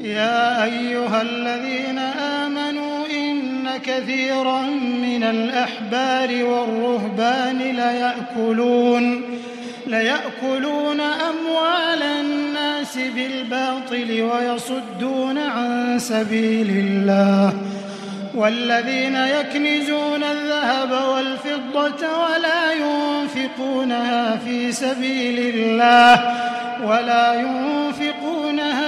يا أيها الذين آمنوا إن كثيرا من الأحبار والرهبان ليأكلون, ليأكلون أموال الناس بالباطل ويصدون عن سبيل الله والذين يكنزون الذهب والفضة ولا ينفقونها في سبيل الله ولا ينفقونها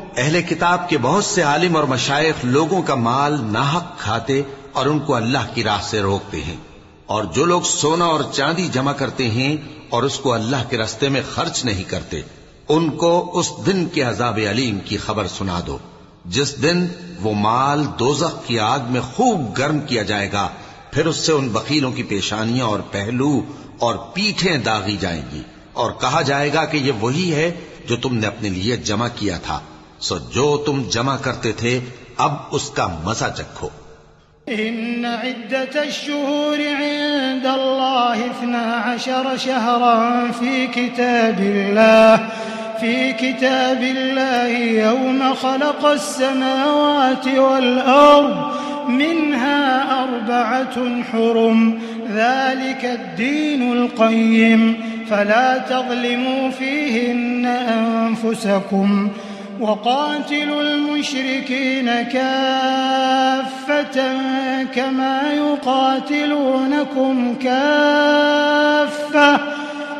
اہل کتاب کے بہت سے عالم اور مشائق لوگوں کا مال ناحق کھاتے اور ان کو اللہ کی راہ سے روکتے ہیں۔ اور جو لوگ سونا اور چاندی جمع کرتے ہیں اور اس کو اللہ کے رستے میں خرچ نہیں کرتے، ان کو اس دن کے عذاب علیم کی خبر سنا دو۔ جس دن وہ مال دوزخ کی آگ میں خوب گرم کیا جائے گا، پھر اس سے ان وکیلوں کی پیشانیاں اور پہلو اور پیٹھیں داغی جائیں گی۔ اور کہا جائے گا کہ یہ وہی ہے جو تم نے اپنے لیے جمع کیا تھا۔ سو جو تم جمع کرتے تھے، اب اس کا مزہ چکھو۔ إن عدة الشهور عند الله اثنا عشر شهرا في كتاب الله، في كتاب الله يوم خلق السماوات والأرض، منها أربعة حرم، ذلك الدين القيم، فلا تظلموا فيهن أنفسكم. وقاتلوا المشركين كافة كما يقاتلونكم كافة.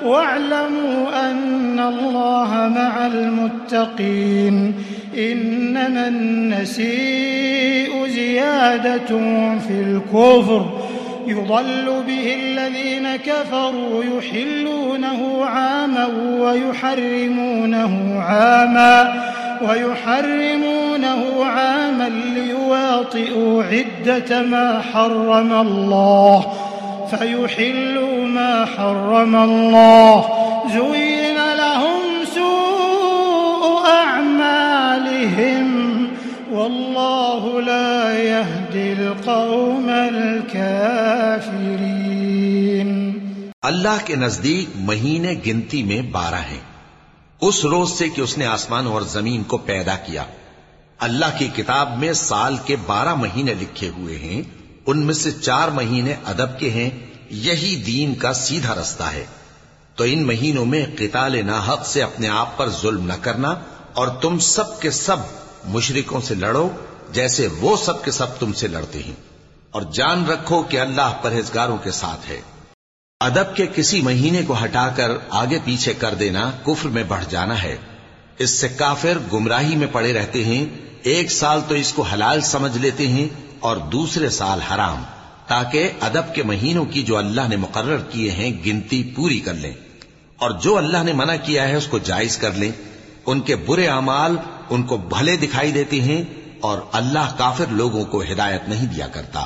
واعلموا أن الله مع المتقين. إنما النسيء زيادة في الكفر. يضل به الذين كفروا يحلونه عاما ويحرمونه عاما. ويحرمونه عاما ليواطئوا عدة ما حرم الله فيحلوا ما حرم الله زين لهم سوء أعمالهم والله لا يهدي القوم الكافرين اللہ کے نزدیک مہینے گنتی میں بارہ ہیں۔ اس روز سے کہ اس نے آسمان اور زمین کو پیدا کیا۔ اللہ کی کتاب میں سال کے بارہ مہینے لکھے ہوئے ہیں، ان میں سے چار مہینے ادب کے ہیں، یہی دین کا سیدھا رستہ ہے۔ تو ان مہینوں میں قتال ناحق سے اپنے آپ پر ظلم نہ کرنا اور تم سب کے سب مشرکوں سے لڑو جیسے وہ سب کے سب تم سے لڑتے ہیں۔ اور جان رکھو کہ اللہ پرہیزگاروں کے ساتھ ہے۔ ادب کے کسی مہینے کو ہٹا کر آگے پیچھے کر دینا کفر میں بڑھ جانا ہے۔ اس سے کافر گمراہی میں پڑے رہتے ہیں، ایک سال تو اس کو حلال سمجھ لیتے ہیں اور دوسرے سال حرام۔ تاکہ ادب کے مہینوں کی جو اللہ نے مقرر کیے ہیں گنتی پوری کر لیں۔ اور جو اللہ نے منع کیا ہے اس کو جائز کر لیں۔ ان کے برے اعمال ان کو بھلے دکھائی دیتے ہیں اور اللہ کافر لوگوں کو ہدایت نہیں دیا کرتا۔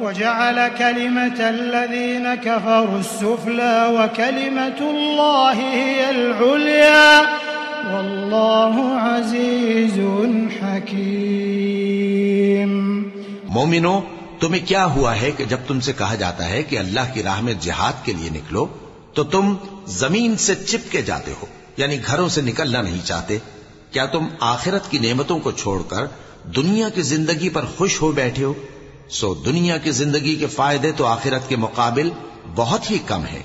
وجعل كلمة الذين كفروا السفلى وكلمة الله هي العليا والله عزيز حكيم. مومنو، تمہیں کیا ہوا ہے کہ جب تم سے کہا جاتا ہے کہ اللہ کی راہ میں جہاد کے لیے نکلو، تو تم زمین سے چپکے جاتے ہو یعنی گھروں سے نکلنا نہیں چاہتے۔ کیا تم آخرت کی نعمتوں کو چھوڑ کر دنیا کی زندگی پر خوش ہو بیٹھے ہو؟ سو دنیا کی زندگی کے فائدے تو آخرت کے مقابل بہت ہی کم ہے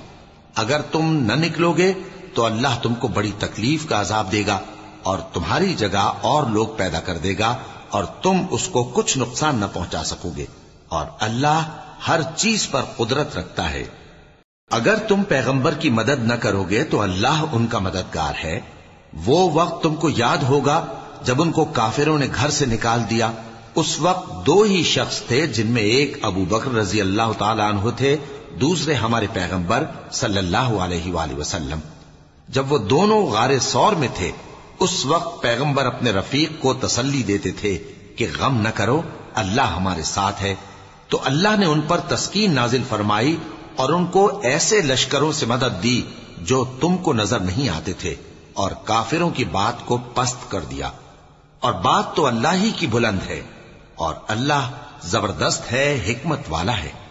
اگر تم نہ نکلو گے تو اللہ تم کو بڑی تکلیف کا عذاب دے گا اور تمہاری جگہ اور لوگ پیدا کر دے گا اور تم اس کو کچھ نقصان نہ پہنچا سکو گے۔ اور اللہ ہر چیز پر قدرت رکھتا ہے۔ اگر تم پیغمبر کی مدد نہ کرو گے تو اللہ ان کا مددگار ہے۔ وہ وقت تم کو یاد ہوگا جب ان کو کافروں نے گھر سے نکال دیا اس وقت دو ہی شخص تھے جن میں ایک ابو بکر رضی اللہ تعالی عنہ تھے، دوسرے ہمارے پیغمبر صلی اللہ علیہ وآلہ وسلم۔ جب وہ دونوں غار سور میں تھے، اس وقت پیغمبر اپنے رفیق کو تسلی دیتے تھے کہ غم نہ کرو، اللہ ہمارے ساتھ ہے۔ تو اللہ نے ان پر تسکین نازل فرمائی اور ان کو ایسے لشکروں سے مدد دی جو تم کو نظر نہیں آتے تھے اور کافروں کی بات کو پست کر دیا۔ اور بات تو اللہ ہی کی بلند ہے۔ اور اللہ زبردست ہے حکمت والا ہے۔